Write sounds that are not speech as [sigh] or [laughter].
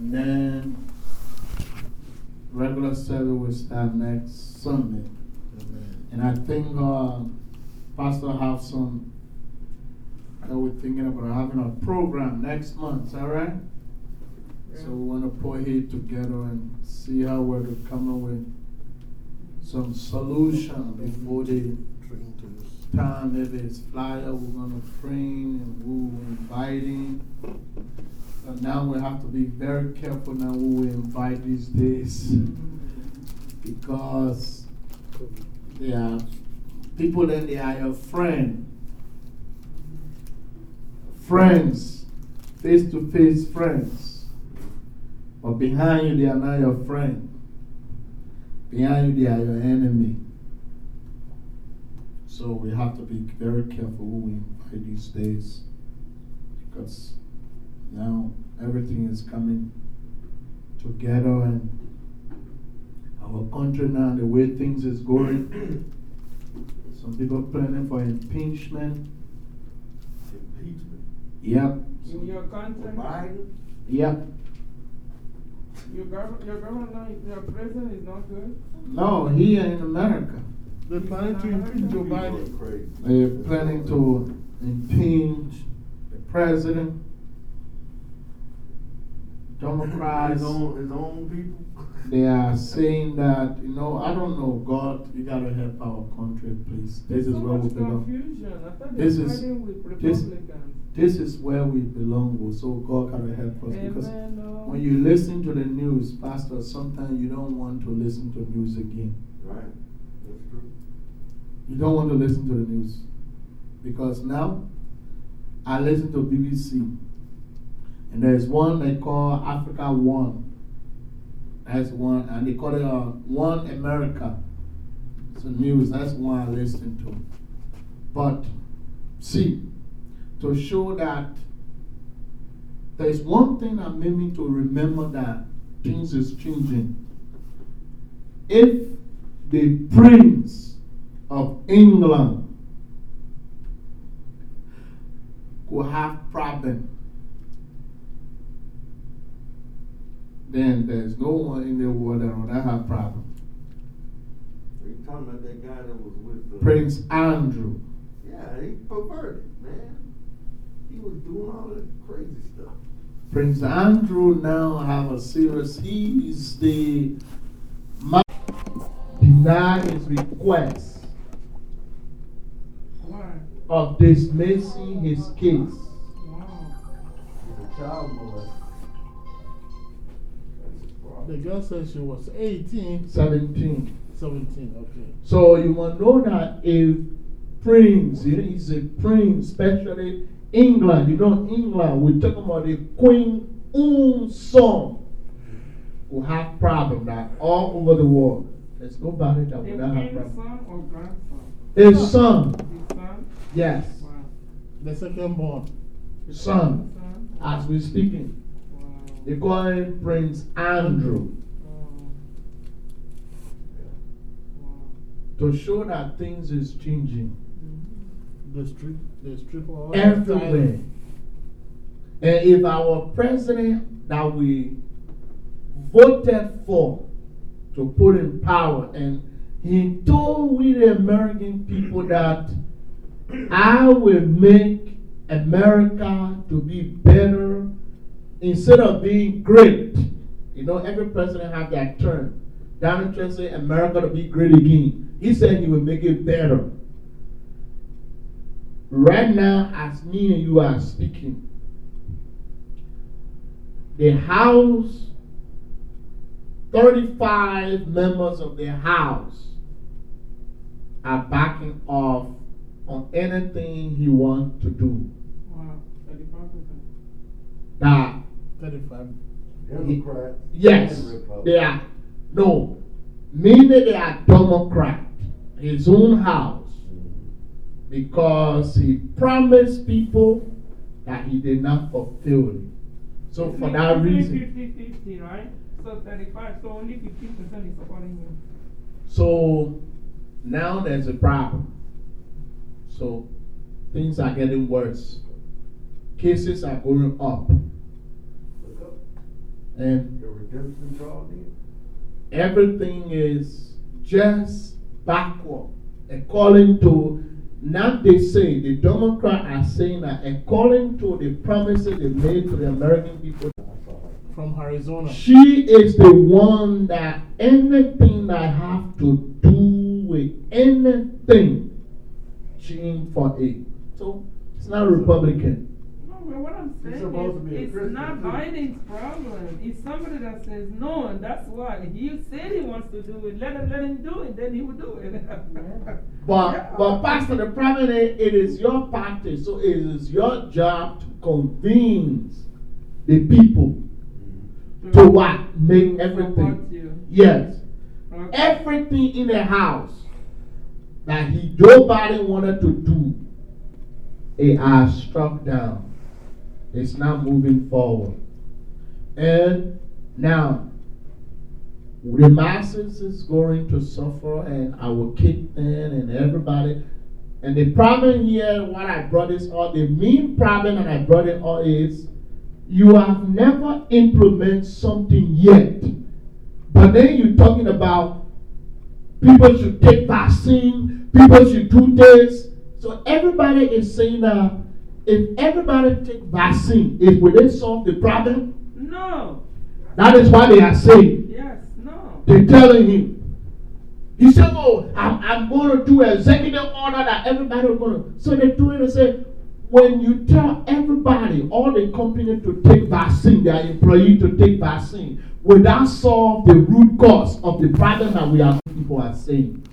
And then regular service will start next Sunday. Amen. And I think uh, Pastor have some, we're thinking about having a program next month, that right? Yeah. So we want to put it together and see how we're to come up with some solution before the time. If it's flyer, we're going to print and we're inviting. But now we have to be very careful now who we invite these days because they are people and they are your friend. Friends, face to face friends. But behind you, they are not your friend. Behind you, they are your enemy. So we have to be very careful who we invite these days because now everything is coming together and our country now, the way things is going, [clears throat] some people planning for impeachment. Impeachment? Yep. In your country? Biden? Yep. Your, gov your governor, your president is not good? No, here in America. They're planning to impeach Joe Biden. They're planning to impeach the president. Democrats. His own, his own people? They are saying that, you know, I don't know, God, you got to help our country, please. This is so where we belong. I this is, with this, this is where we belong, oh, so God got to help us. Amen, because no. when you listen to the news, Pastor, sometimes you don't want to listen to news again. Right. That's true. You don't want to listen to the news. Because now, I listen to BBC. And there's one they call Africa One. That's one, and they call it uh, One America. It's a news, that's one I listen to. But see, to show that there's one thing that made me to remember that things is changing. If the prince of England could have problem then there's no one in the world that will not have problem. Are you talking about that guy that was with the Prince Andrew? Yeah, he perverted, man. He was doing all that crazy stuff. Prince Andrew now have a serious, he is the man deny his request of dismissing his case. Wow. He's a child molester. The girl said she was 18. 17. 17, okay. So you must know that a prince, he's a prince, especially England. You know, England, we're talking about the Queen own son who have problems that all over the world. There's nobody that would not have problems. son or grandson? His son. His son? Yes. Wow. The second born. His son. son. As we're speaking. They call him Prince Andrew. To show that things is changing. The street, the strip everywhere. And if our president that we voted for to put in power, and he told we the American people that I will make America to be better instead of being great, you know, every president have their turn. Donald Trump said America to be great again. He said he will make it better. Right now, as me and you are speaking, the House, 35 members of the House are backing off on anything he wants to do. Wow, 35%. That 35. Democrat. Yes. They are. No. Meaning they are Democrat. His own house. Because he promised people that he did not fulfill it. So for that reason. 50 50, right? So 35, so only 15% is supporting him. So now there's a problem. So things are getting worse. Cases are going up. And Your redemption drawing in. everything is just backward. According to, now they say, the Democrats are saying that according to the promises they made to the American people, From Arizona. she is the one that anything that have to do with anything, she for it. So it's not a Republican. No, but what I'm saying supposed to be it's Christian, not too. Biden's problem. It's somebody that says no, and that's why he said he wants to do it. Let him, let him do it, then he will do it. [laughs] But, Yeah. but Pastor, the problem is, it is your party, so it is your job to convince the people mm-hmm. to what? Make everything. Yes. Okay. Everything in the house that he nobody wanted to do, it has struck down. It's not moving forward. And now the masses is going to suffer and our kids and everybody. And the problem here, what I brought this all, the main problem that I brought it all is you have never implemented something yet. But then you're talking about people should take vaccine, people should do this. So everybody is saying that if everybody take vaccine, it will they solve the problem? No. That is why they are saying. Yes. No. They're telling him. He said, Oh, I'm, I'm going to do executive order that everybody is going to. So they do it and say, when you tell everybody, all the company to take vaccine, their employee to take vaccine, will that solve the root cause of the problem that we are people are saying?